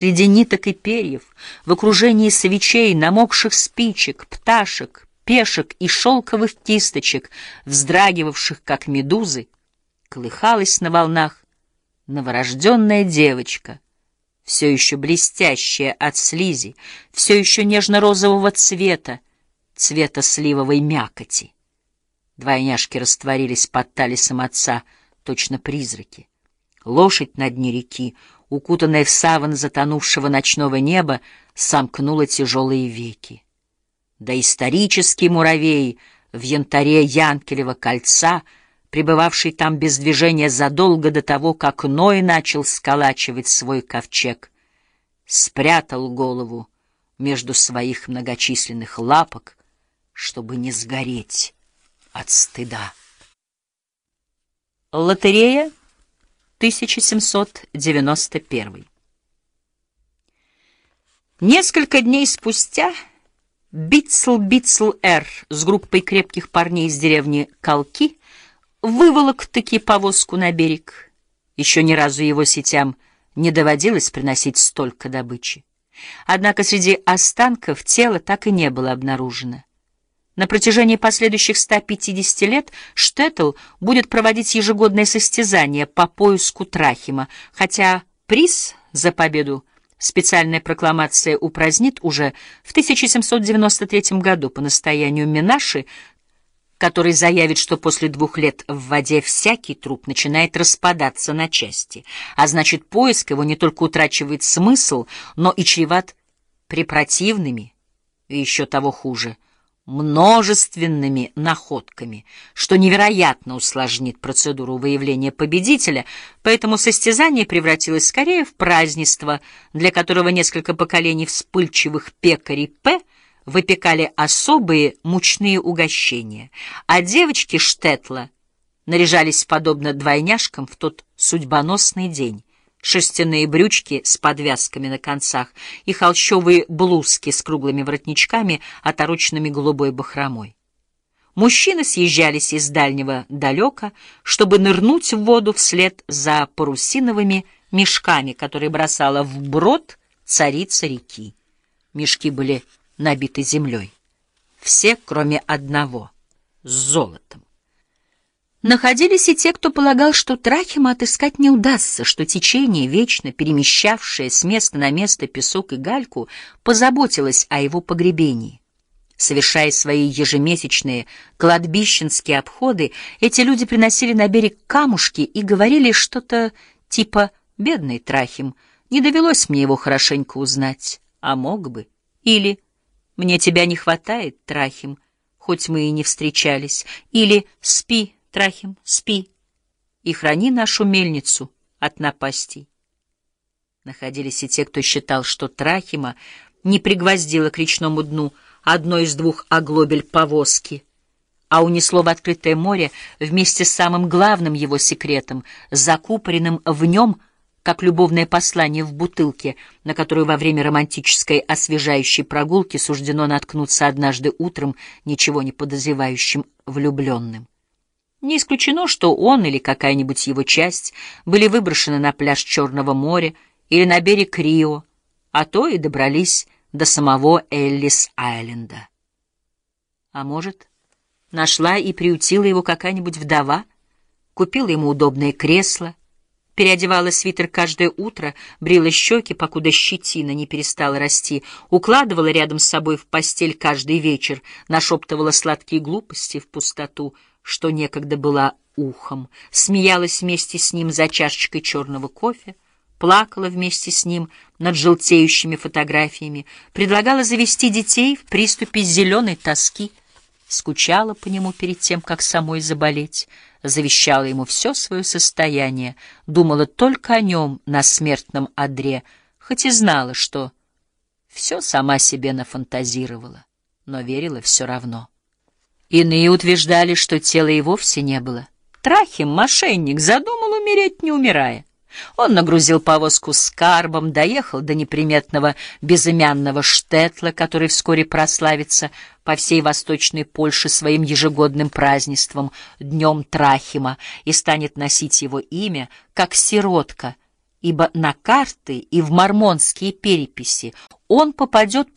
Среди ниток и перьев, в окружении свечей, намокших спичек, пташек, пешек и шелковых кисточек, вздрагивавших, как медузы, колыхалась на волнах новорожденная девочка, все еще блестящая от слизи, все еще нежно-розового цвета, цвета сливовой мякоти. Двойняшки растворились под талисом отца, точно призраки. Лошадь на дне реки укутанная в саван затонувшего ночного неба, сомкнула тяжелые веки. Да исторический муравей в янтаре Янкелева кольца, пребывавший там без движения задолго до того, как Ной начал сколачивать свой ковчег, спрятал голову между своих многочисленных лапок, чтобы не сгореть от стыда. Лотерея 1791. Несколько дней спустя Битцл-Битцл-Р с группой крепких парней из деревни Калки выволок-таки повозку на берег. Еще ни разу его сетям не доводилось приносить столько добычи. Однако среди останков тела так и не было обнаружено. На протяжении последующих 150 лет Штеттл будет проводить ежегодное состязание по поиску Трахима, хотя приз за победу специальная прокламация упразднит уже в 1793 году по настоянию Минаши, который заявит, что после двух лет в воде всякий труп начинает распадаться на части, а значит, поиск его не только утрачивает смысл, но и чреват препротивными, и еще того хуже — множественными находками, что невероятно усложнит процедуру выявления победителя, поэтому состязание превратилось скорее в празднество, для которого несколько поколений вспыльчивых пекарей П выпекали особые мучные угощения, а девочки Штетла наряжались подобно двойняшкам в тот судьбоносный день шерстяные брючки с подвязками на концах и холщовые блузки с круглыми воротничками, отороченными голубой бахромой. Мужчины съезжались из дальнего далека, чтобы нырнуть в воду вслед за парусиновыми мешками, которые бросала в брод царица реки. Мешки были набиты землей. Все, кроме одного, с золотом. Находились и те, кто полагал, что Трахима отыскать не удастся, что течение, вечно перемещавшее с места на место песок и гальку, позаботилось о его погребении. Совершая свои ежемесячные кладбищенские обходы, эти люди приносили на берег камушки и говорили что-то типа «бедный Трахим, не довелось мне его хорошенько узнать, а мог бы». Или «мне тебя не хватает, Трахим, хоть мы и не встречались». Или «спи, Трахим, спи и храни нашу мельницу от напастей. Находились и те, кто считал, что Трахима не пригвоздила к речному дну одной из двух оглобель повозки, а унесло в открытое море вместе с самым главным его секретом, закупоренным в нем, как любовное послание в бутылке, на которую во время романтической освежающей прогулки суждено наткнуться однажды утром ничего не подозревающим влюбленным. Не исключено, что он или какая-нибудь его часть были выброшены на пляж Черного моря или на берег Рио, а то и добрались до самого Эллис-Айленда. А может, нашла и приютила его какая-нибудь вдова, купила ему удобное кресло, переодевала свитер каждое утро, брила щеки, покуда щетина не перестала расти, укладывала рядом с собой в постель каждый вечер, нашептывала сладкие глупости в пустоту — что некогда была ухом, смеялась вместе с ним за чашечкой черного кофе, плакала вместе с ним над желтеющими фотографиями, предлагала завести детей в приступе зеленой тоски, скучала по нему перед тем, как самой заболеть, завещала ему все свое состояние, думала только о нем на смертном одре, хоть и знала, что все сама себе нафантазировала, но верила все равно. Иные утверждали, что тела и вовсе не было. Трахим, мошенник, задумал умереть, не умирая. Он нагрузил повозку с карбом, доехал до неприметного безымянного Штетла, который вскоре прославится по всей Восточной Польше своим ежегодным празднеством, Днем Трахима, и станет носить его имя, как сиротка, ибо на карты и в мормонские переписи он попадет